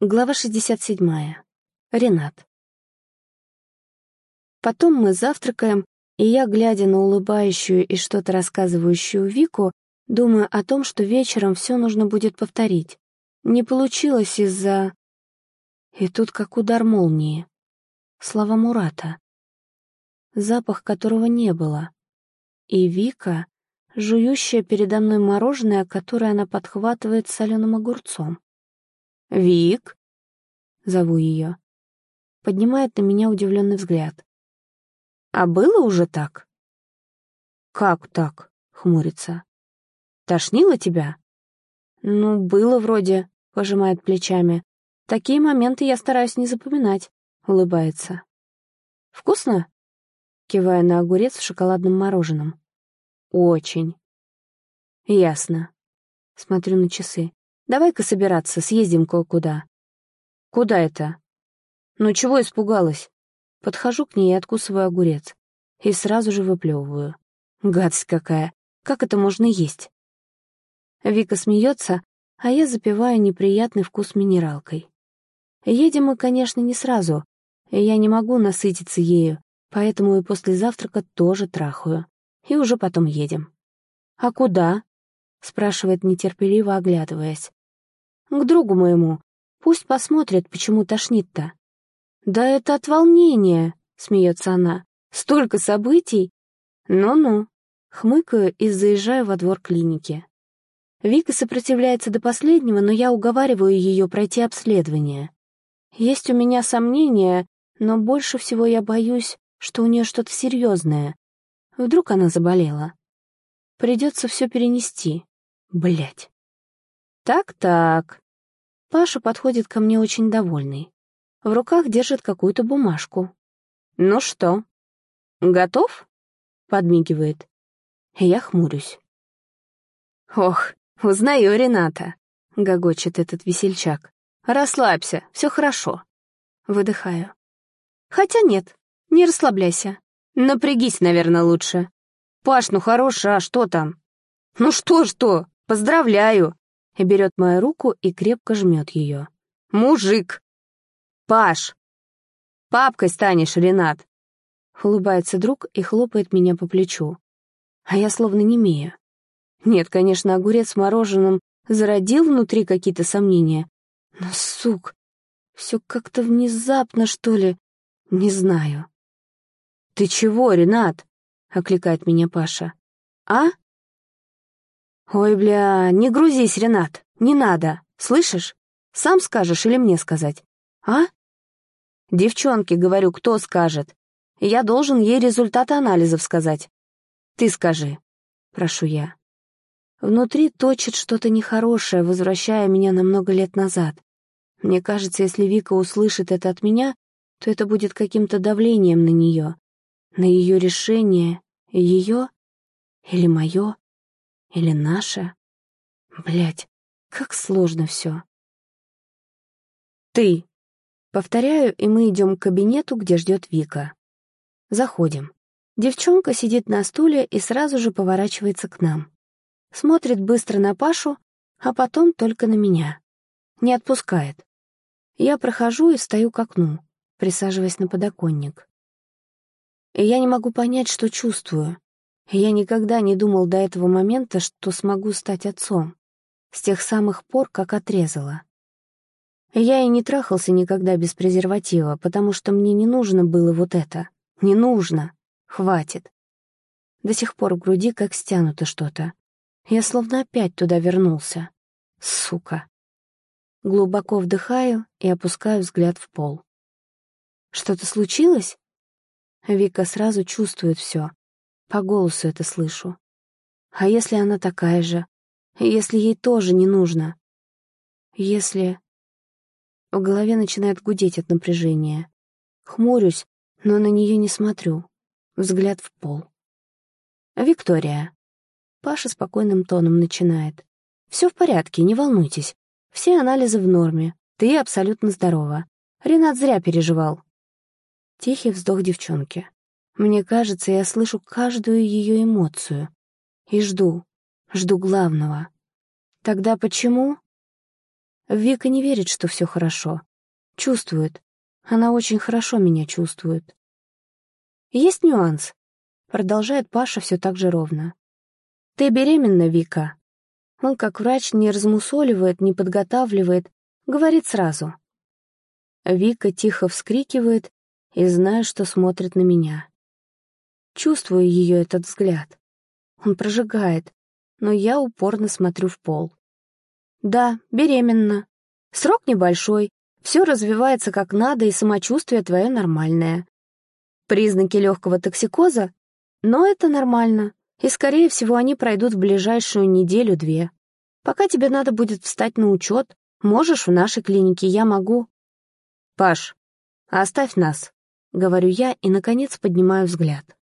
Глава 67. Ренат. Потом мы завтракаем, и я, глядя на улыбающую и что-то рассказывающую Вику, думаю о том, что вечером все нужно будет повторить. Не получилось из-за... И тут как удар молнии. Слова Мурата. Запах которого не было. И Вика, жующая передо мной мороженое, которое она подхватывает соленым огурцом. «Вик!» — зову ее. Поднимает на меня удивленный взгляд. «А было уже так?» «Как так?» — хмурится. «Тошнило тебя?» «Ну, было вроде», — пожимает плечами. «Такие моменты я стараюсь не запоминать», — улыбается. «Вкусно?» — кивая на огурец в шоколадном мороженом. «Очень». «Ясно». Смотрю на часы. Давай-ка собираться, съездим кое-куда. Куда это? Ну чего испугалась? Подхожу к ней и откусываю огурец. И сразу же выплевываю. Гадость какая. Как это можно есть? Вика смеется, а я запиваю неприятный вкус минералкой. Едем мы, конечно, не сразу. Я не могу насытиться ею, поэтому и после завтрака тоже трахаю. И уже потом едем. «А куда?» — спрашивает нетерпеливо, оглядываясь. К другу моему. Пусть посмотрит, почему тошнит-то. «Да это от волнения», — смеется она. «Столько событий!» «Ну-ну», — хмыкаю и заезжаю во двор клиники. Вика сопротивляется до последнего, но я уговариваю ее пройти обследование. Есть у меня сомнения, но больше всего я боюсь, что у нее что-то серьезное. Вдруг она заболела. Придется все перенести. Блять. «Так-так». Паша подходит ко мне очень довольный. В руках держит какую-то бумажку. «Ну что, готов?» — подмигивает. Я хмурюсь. «Ох, узнаю Рената», — гогочет этот весельчак. «Расслабься, все хорошо». Выдыхаю. «Хотя нет, не расслабляйся. Напрягись, наверное, лучше. Паш, ну хороша, а что там?» «Ну что-что, поздравляю и берет мою руку и крепко жмет ее. «Мужик! Паш! Папкой станешь, Ренат!» Улыбается друг и хлопает меня по плечу. А я словно немею. Нет, конечно, огурец с мороженым зародил внутри какие-то сомнения. Но, сук, все как-то внезапно, что ли, не знаю. «Ты чего, Ренат?» — окликает меня Паша. «А?» «Ой, бля, не грузись, Ренат, не надо, слышишь? Сам скажешь или мне сказать? А?» «Девчонке, говорю, кто скажет? Я должен ей результаты анализов сказать. Ты скажи», — прошу я. Внутри точит что-то нехорошее, возвращая меня на много лет назад. Мне кажется, если Вика услышит это от меня, то это будет каким-то давлением на нее, на ее решение, ее или мое. Или наша? Блять, как сложно все. Ты. Повторяю, и мы идем к кабинету, где ждет Вика. Заходим. Девчонка сидит на стуле и сразу же поворачивается к нам. Смотрит быстро на Пашу, а потом только на меня. Не отпускает. Я прохожу и встаю к окну, присаживаясь на подоконник. И я не могу понять, что чувствую. Я никогда не думал до этого момента, что смогу стать отцом. С тех самых пор, как отрезала. Я и не трахался никогда без презерватива, потому что мне не нужно было вот это. Не нужно. Хватит. До сих пор в груди как стянуто что-то. Я словно опять туда вернулся. Сука. Глубоко вдыхаю и опускаю взгляд в пол. Что-то случилось? Вика сразу чувствует все, по голосу это слышу. А если она такая же? Если ей тоже не нужно? Если... В голове начинает гудеть от напряжения. Хмурюсь, но на нее не смотрю. Взгляд в пол. «Виктория». Паша спокойным тоном начинает. «Все в порядке, не волнуйтесь. Все анализы в норме. Ты абсолютно здорова. Ренат зря переживал». Тихий вздох девчонки. Мне кажется, я слышу каждую ее эмоцию. И жду, жду главного. Тогда почему? Вика не верит, что все хорошо. Чувствует. Она очень хорошо меня чувствует. Есть нюанс. Продолжает Паша все так же ровно. Ты беременна, Вика. Он, как врач, не размусоливает, не подготавливает, говорит сразу. Вика тихо вскрикивает и знаю, что смотрит на меня. Чувствую ее этот взгляд. Он прожигает, но я упорно смотрю в пол. Да, беременна. Срок небольшой, все развивается как надо, и самочувствие твое нормальное. Признаки легкого токсикоза? Но это нормально, и, скорее всего, они пройдут в ближайшую неделю-две. Пока тебе надо будет встать на учет, можешь в нашей клинике, я могу. Паш, оставь нас, — говорю я и, наконец, поднимаю взгляд.